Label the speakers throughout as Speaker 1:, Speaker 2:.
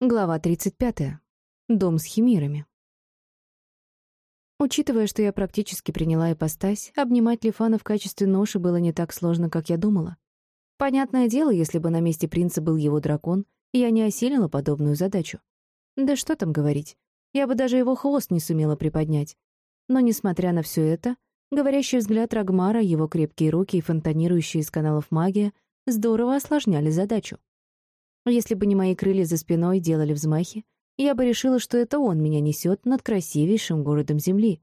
Speaker 1: Глава 35. Дом с химерами. Учитывая, что я практически приняла ипостась, обнимать Лифана в качестве ноши было не так сложно, как я думала. Понятное дело, если бы на месте принца был его дракон, я не осилила подобную задачу. Да что там говорить, я бы даже его хвост не сумела приподнять. Но, несмотря на все это, говорящий взгляд Рагмара, его крепкие руки и фонтанирующие из каналов магия здорово осложняли задачу. Если бы не мои крылья за спиной делали взмахи, я бы решила, что это он меня несет над красивейшим городом Земли.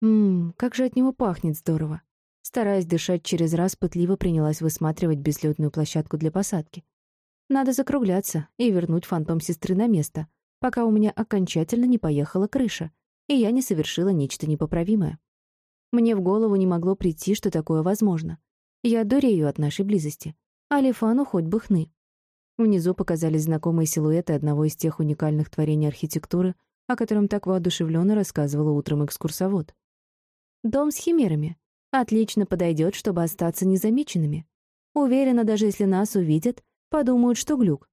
Speaker 1: Ммм, как же от него пахнет здорово. Стараясь дышать через раз, пытливо принялась высматривать безлётную площадку для посадки. Надо закругляться и вернуть фантом сестры на место, пока у меня окончательно не поехала крыша, и я не совершила нечто непоправимое. Мне в голову не могло прийти, что такое возможно. Я дурею от нашей близости. А хоть бы хны. Внизу показались знакомые силуэты одного из тех уникальных творений архитектуры, о котором так воодушевленно рассказывала утром экскурсовод. «Дом с химерами. Отлично подойдет, чтобы остаться незамеченными. Уверена, даже если нас увидят, подумают, что глюк.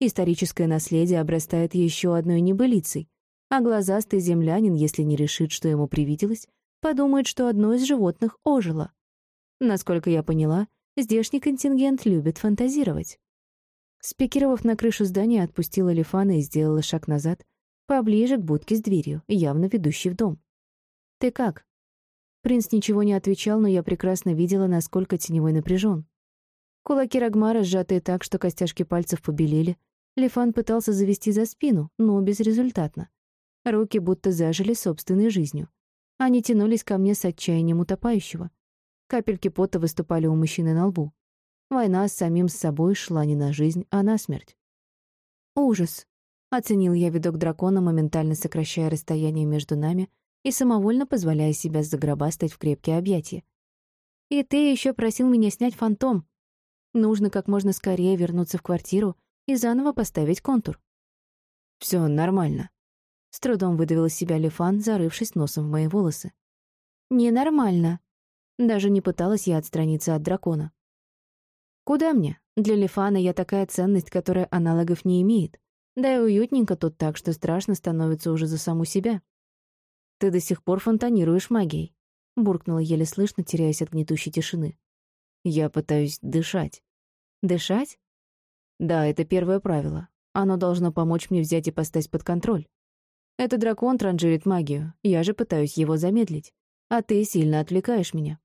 Speaker 1: Историческое наследие обрастает еще одной небылицей, а глазастый землянин, если не решит, что ему привиделось, подумает, что одно из животных ожило. Насколько я поняла, здешний контингент любит фантазировать. Спикировав на крышу здания, отпустила Лифана и сделала шаг назад, поближе к будке с дверью, явно ведущей в дом. «Ты как?» Принц ничего не отвечал, но я прекрасно видела, насколько теневой напряжен. Кулаки Рагмара, сжатые так, что костяшки пальцев побелели, Лифан пытался завести за спину, но безрезультатно. Руки будто зажили собственной жизнью. Они тянулись ко мне с отчаянием утопающего. Капельки пота выступали у мужчины на лбу. Война с самим собой шла не на жизнь, а на смерть. «Ужас!» — оценил я видок дракона, моментально сокращая расстояние между нами и самовольно позволяя себя загробастать в крепкие объятия. «И ты еще просил меня снять фантом. Нужно как можно скорее вернуться в квартиру и заново поставить контур».
Speaker 2: Все нормально», —
Speaker 1: с трудом выдавил из себя Лифан, зарывшись носом в мои волосы. «Ненормально». Даже не пыталась я отстраниться от дракона. Куда мне? Для Лифана я такая ценность, которая аналогов не имеет. Да и уютненько тут так, что страшно становится уже за саму себя. Ты до сих пор фонтанируешь магией. Буркнула еле слышно, теряясь от гнетущей тишины. Я пытаюсь дышать. Дышать? Да, это первое правило. Оно должно помочь мне взять и поставить под контроль. Это дракон транжирит магию, я же пытаюсь его замедлить. А ты сильно отвлекаешь меня.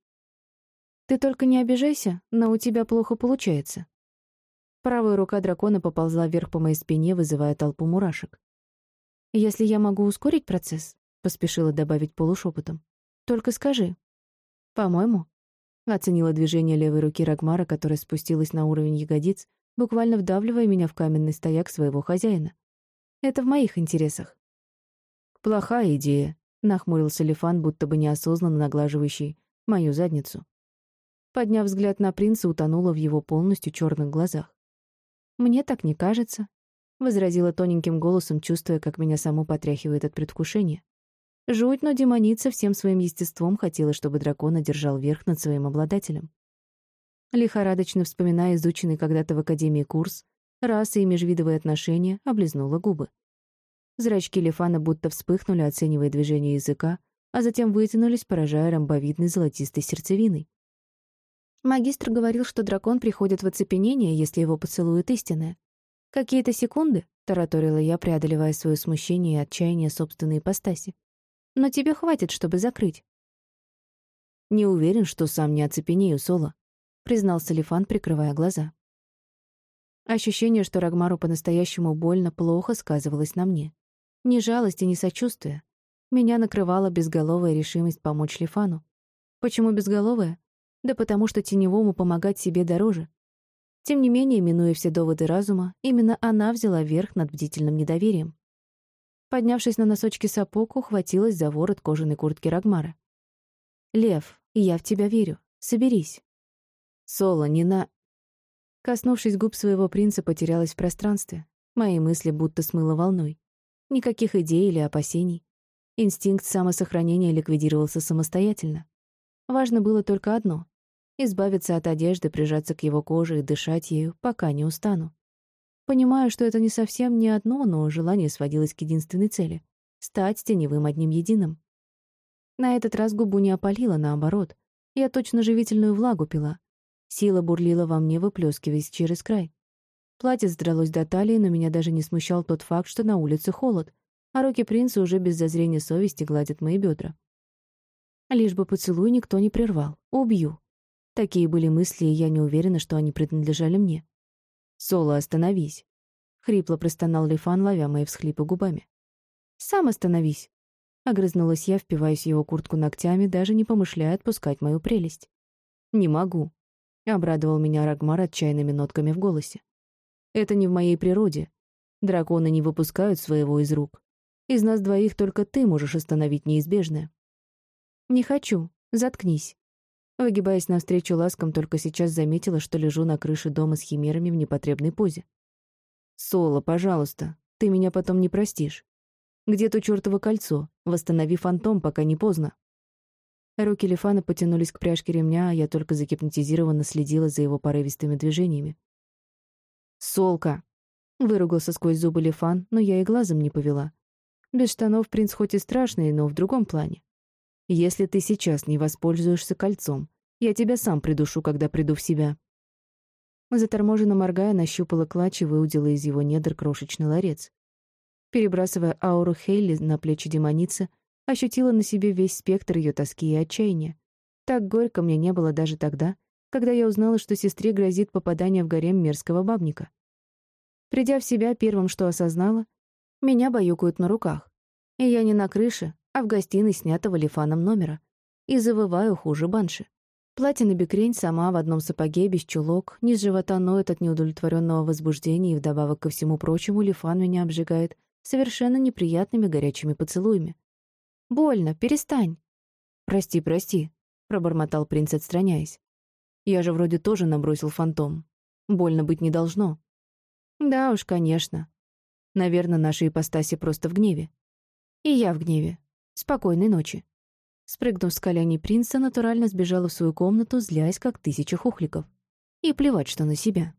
Speaker 1: Ты только не обижайся, но у тебя плохо получается. Правая рука дракона поползла вверх по моей спине, вызывая толпу мурашек. «Если я могу ускорить процесс», — поспешила добавить полушепотом, — «только скажи». «По-моему», — оценила движение левой руки Рагмара, которая спустилась на уровень ягодиц, буквально вдавливая меня в каменный стояк своего хозяина. «Это в моих интересах».
Speaker 2: «Плохая идея», — нахмурился Лифан, будто бы неосознанно наглаживающий мою задницу.
Speaker 1: Подняв взгляд на принца, утонула в его полностью черных глазах. «Мне так не кажется», — возразила тоненьким голосом, чувствуя, как меня саму потряхивает от предвкушения. Жуть, но демоница всем своим естеством хотела, чтобы дракон одержал верх над своим обладателем. Лихорадочно вспоминая изученный когда-то в Академии курс, расы и межвидовые отношения, облизнула губы. Зрачки Лефана будто вспыхнули, оценивая движение языка, а затем вытянулись, поражая ромбовидной золотистой сердцевиной. Магистр говорил, что дракон приходит в оцепенение, если его поцелует истинное. «Какие-то секунды», — тараторила я, преодолевая свое смущение и отчаяние собственной ипостаси. «Но тебе хватит, чтобы закрыть».
Speaker 2: «Не уверен, что сам не оцепенею, Соло», — признался Лифан, прикрывая глаза.
Speaker 1: Ощущение, что Рагмару по-настоящему больно, плохо сказывалось на мне. Ни жалости, ни сочувствия. Меня накрывала безголовая решимость помочь Лифану. Почему безголовая? Да потому что теневому помогать себе дороже. Тем не менее, минуя все доводы разума, именно она взяла верх над бдительным недоверием. Поднявшись на носочки сапог, ухватилась за ворот кожаной куртки Рагмара. «Лев, я в тебя верю. Соберись».
Speaker 2: «Соло, не на...»
Speaker 1: Коснувшись губ своего принца, потерялась в пространстве. Мои мысли будто смыло волной. Никаких идей или опасений. Инстинкт самосохранения ликвидировался самостоятельно. Важно было только одно избавиться от одежды, прижаться к его коже и дышать ею, пока не устану. Понимаю, что это не совсем не одно, но желание сводилось к единственной цели — стать теневым одним единым. На этот раз губу не опалила, наоборот. Я точно живительную влагу пила. Сила бурлила во мне, выплескиваясь через край. Платье задралось до талии, но меня даже не смущал тот факт, что на улице холод, а руки принца уже без зазрения совести гладят мои бедра. Лишь бы поцелуй никто не прервал. Убью. Такие были мысли, и я не уверена, что они принадлежали мне. «Соло, остановись!» — хрипло простонал Лифан, ловя мои всхлипы губами. «Сам остановись!» — огрызнулась я, впиваясь в его куртку ногтями, даже не помышляя отпускать мою прелесть. «Не могу», — обрадовал меня Рагмар отчаянными нотками в голосе. «Это не в моей природе. Драконы не выпускают своего из рук. Из нас двоих только ты можешь остановить неизбежное». «Не хочу. Заткнись». Выгибаясь навстречу ласкам, только сейчас заметила, что лежу на крыше дома с химерами в непотребной позе. «Соло, пожалуйста, ты меня потом не простишь. Где то чёртово кольцо? Восстанови фантом, пока не поздно». Руки Лифана потянулись к пряжке ремня, а я только загипнотизированно следила за его порывистыми движениями. «Солка!» — выругался сквозь зубы Лифан, но я и глазом не повела. Без штанов принц хоть и страшный, но в другом плане. Если ты сейчас не воспользуешься кольцом, я тебя сам придушу, когда приду в себя». Заторможенно моргая, нащупала клатч и выудила из его недр крошечный ларец. Перебрасывая ауру Хейли на плечи демоницы, ощутила на себе весь спектр ее тоски и отчаяния. Так горько мне не было даже тогда, когда я узнала, что сестре грозит попадание в гарем мерзкого бабника. Придя в себя, первым, что осознала, меня баюкают на руках. И я не на крыше, а в гостиной снятого лифаном номера. И завываю хуже банши. Платье на бикрень сама в одном сапоге, без чулок, низ живота ноет от неудовлетворенного возбуждения, и вдобавок ко всему прочему лифан меня обжигает совершенно неприятными горячими поцелуями. «Больно, перестань!» «Прости, прости», — пробормотал принц, отстраняясь. «Я же вроде тоже набросил фантом. Больно быть не должно». «Да уж, конечно. Наверное, наши ипостаси просто в гневе. И я в гневе. Спокойной ночи». Спрыгнув с коленей принца, натурально сбежала в свою комнату, злясь, как тысяча хухликов. И плевать, что на себя.